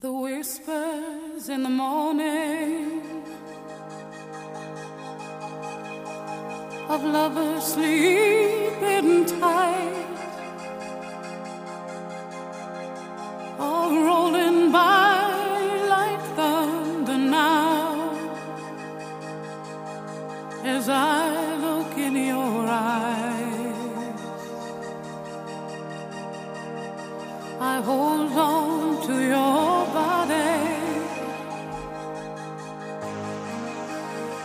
The whispers in the morning of lovers sleeping tight are rolling by like thunder now as I look in your eyes. I hold on to your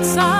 outside.